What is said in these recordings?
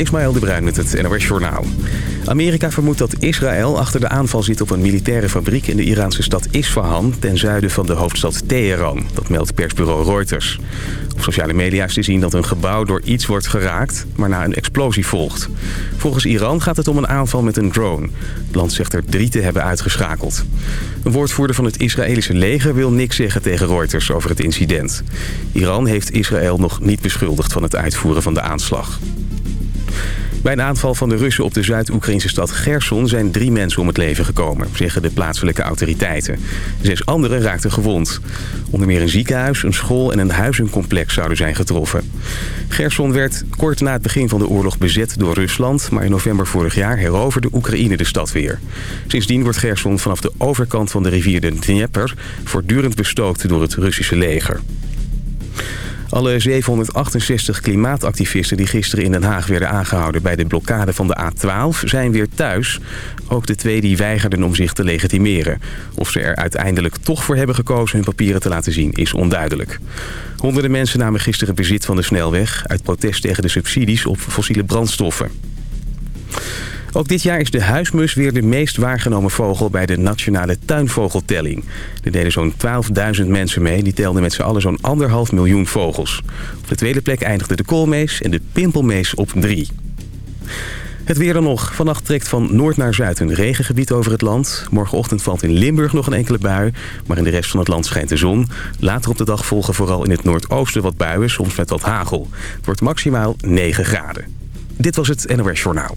Ismaël de Bruin met het NOS Journaal. Amerika vermoedt dat Israël achter de aanval zit op een militaire fabriek... in de Iraanse stad Isfahan, ten zuiden van de hoofdstad Teheran. Dat meldt persbureau Reuters. Op sociale media is te zien dat een gebouw door iets wordt geraakt... waarna een explosie volgt. Volgens Iran gaat het om een aanval met een drone. Het land zegt er drie te hebben uitgeschakeld. Een woordvoerder van het Israëlische leger wil niks zeggen tegen Reuters over het incident. Iran heeft Israël nog niet beschuldigd van het uitvoeren van de aanslag. Bij een aanval van de Russen op de Zuid-Oekraïnse stad Gerson zijn drie mensen om het leven gekomen, zeggen de plaatselijke autoriteiten. Zes anderen raakten gewond. Onder meer een ziekenhuis, een school en een huizencomplex zouden zijn getroffen. Gerson werd kort na het begin van de oorlog bezet door Rusland, maar in november vorig jaar heroverde Oekraïne de stad weer. Sindsdien wordt Gerson vanaf de overkant van de rivier de Dnieper voortdurend bestookt door het Russische leger. Alle 768 klimaatactivisten die gisteren in Den Haag werden aangehouden... bij de blokkade van de A12 zijn weer thuis. Ook de twee die weigerden om zich te legitimeren. Of ze er uiteindelijk toch voor hebben gekozen hun papieren te laten zien is onduidelijk. Honderden mensen namen gisteren bezit van de snelweg... uit protest tegen de subsidies op fossiele brandstoffen. Ook dit jaar is de huismus weer de meest waargenomen vogel bij de nationale tuinvogeltelling. Er deden zo'n 12.000 mensen mee. Die telden met z'n allen zo'n anderhalf miljoen vogels. Op de tweede plek eindigde de koolmees en de pimpelmees op drie. Het weer dan nog. Vannacht trekt van noord naar zuid een regengebied over het land. Morgenochtend valt in Limburg nog een enkele bui. Maar in de rest van het land schijnt de zon. Later op de dag volgen vooral in het noordoosten wat buien, soms met wat hagel. Het wordt maximaal 9 graden. Dit was het NOS Journaal.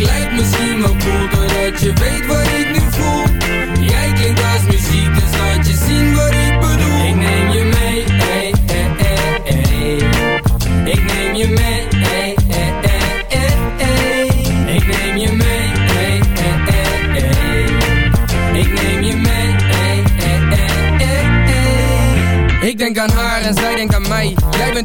Ik lijk misschien wel cool Doordat je weet wat ik nu voel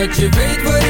Doordat je weet wat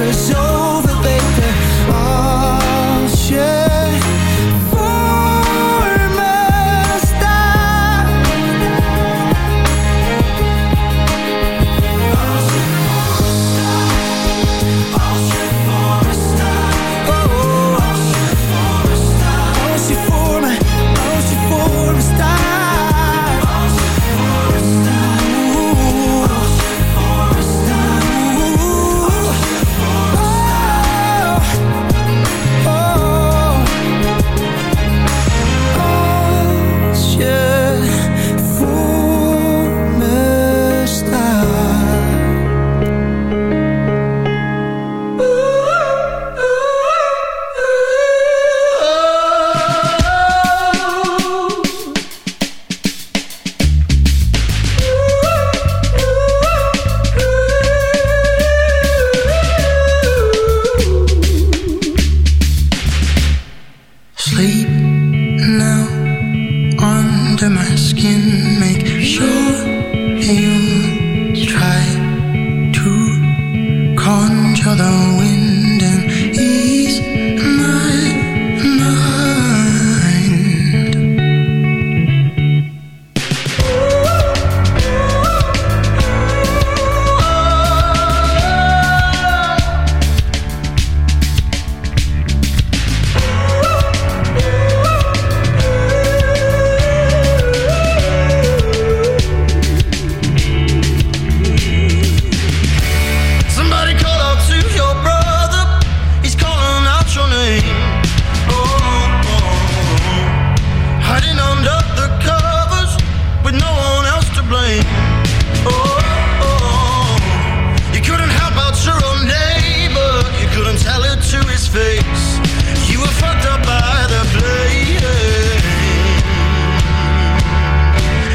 never so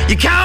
You count.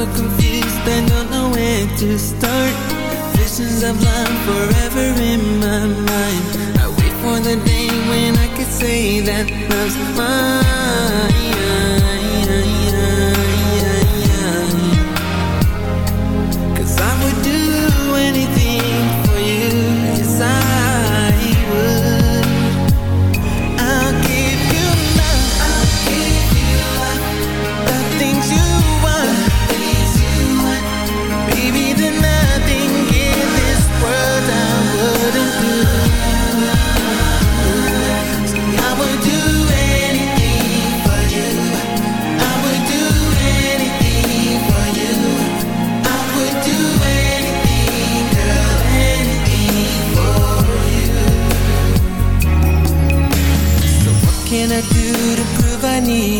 so confused, I don't know where to start. Visions of love forever in my mind. I wait for the day when I could say that love's mine.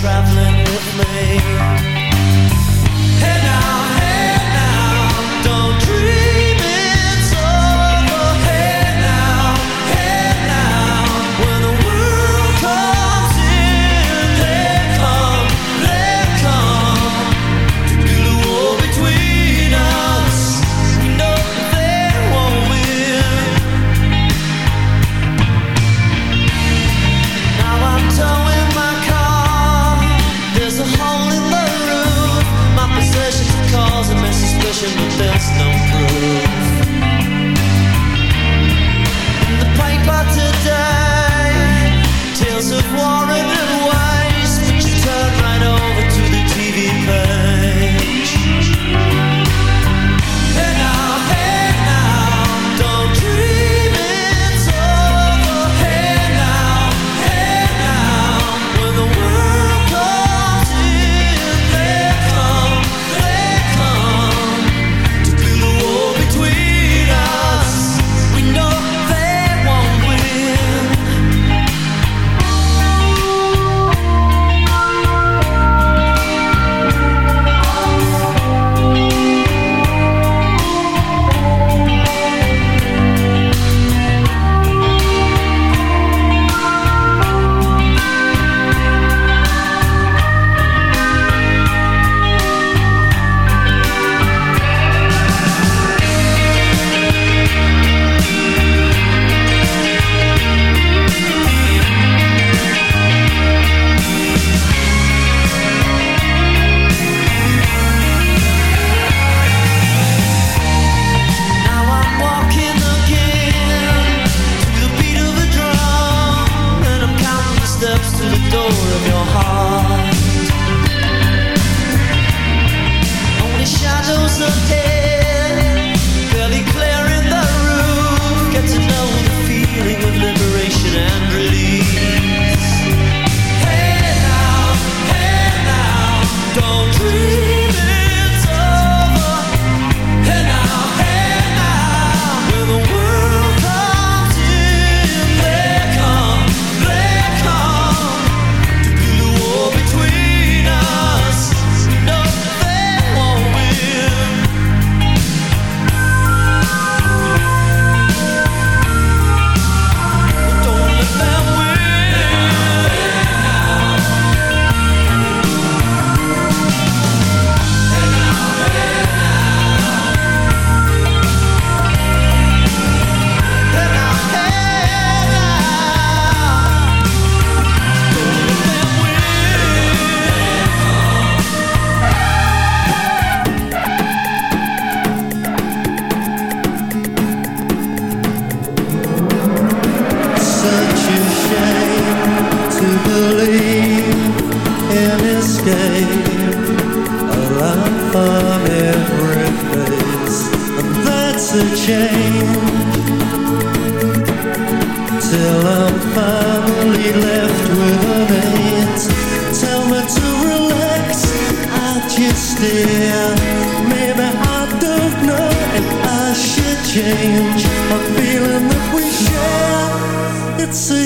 traveling with me. Hey now.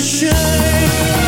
谁？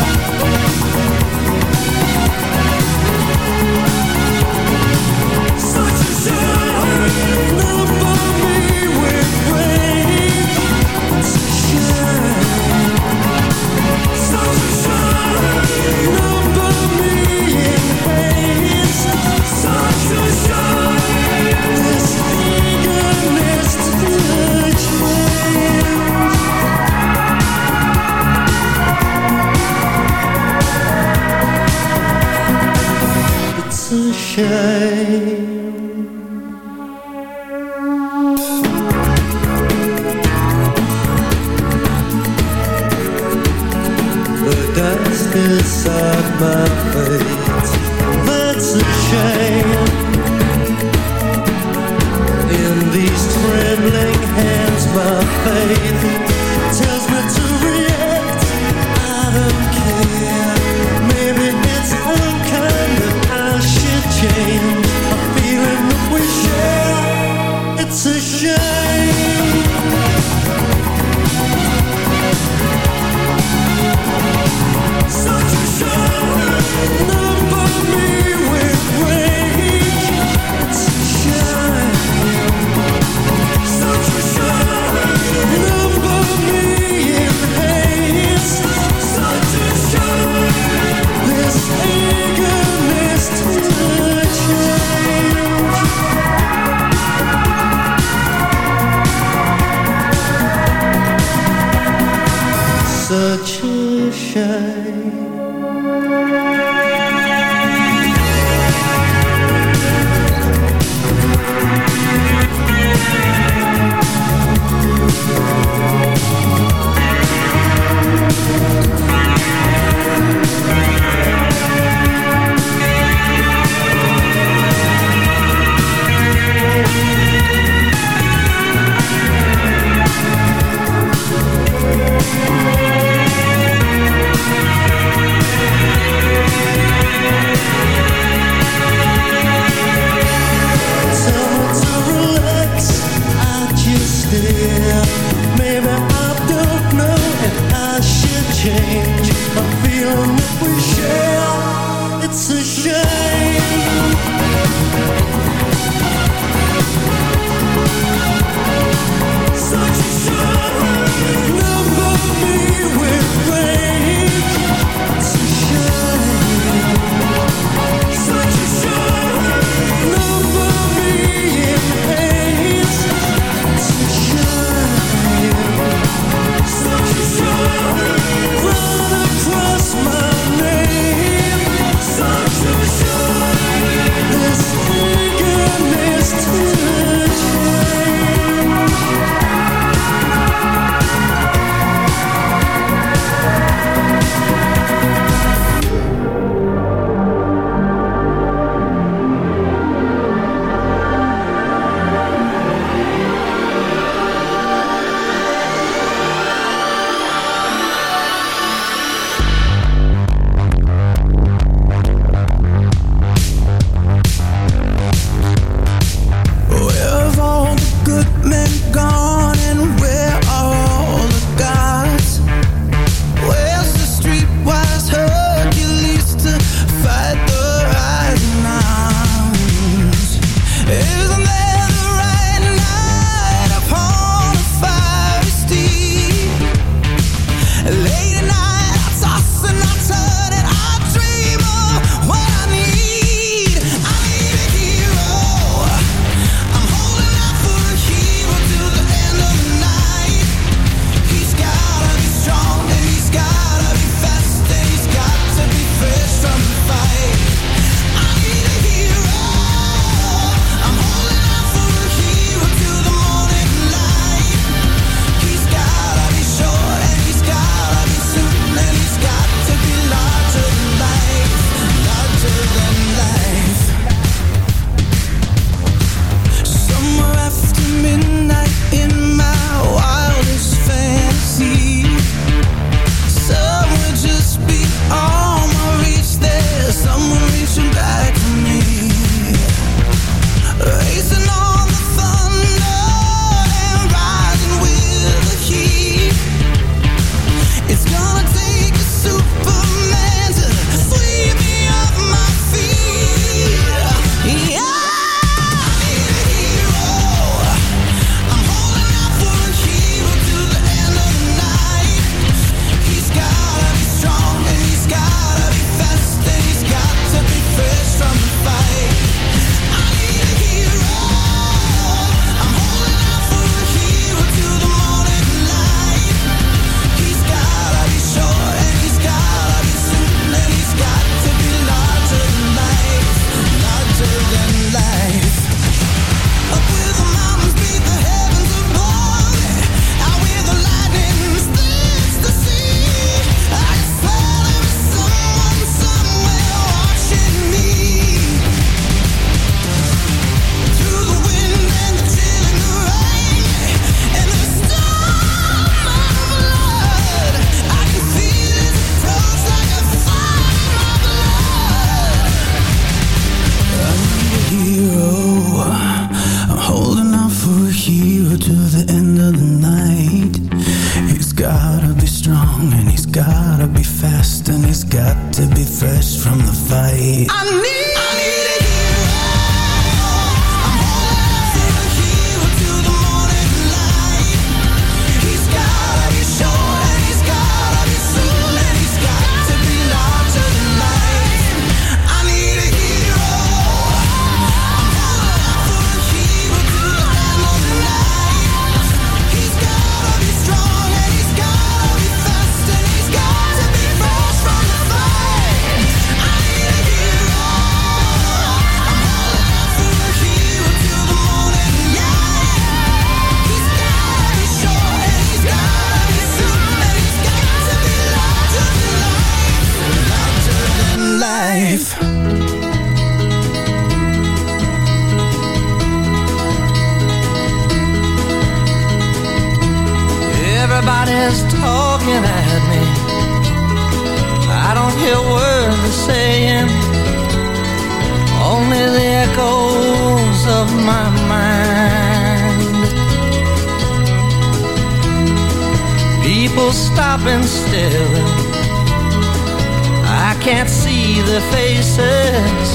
Can't see their faces,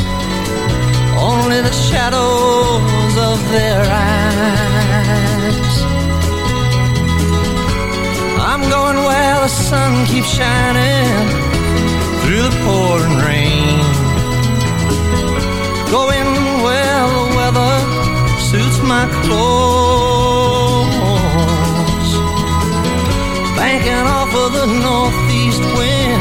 only the shadows of their eyes. I'm going where the sun keeps shining through the pouring rain. Going where the weather suits my clothes. Banking off of the northeast winds,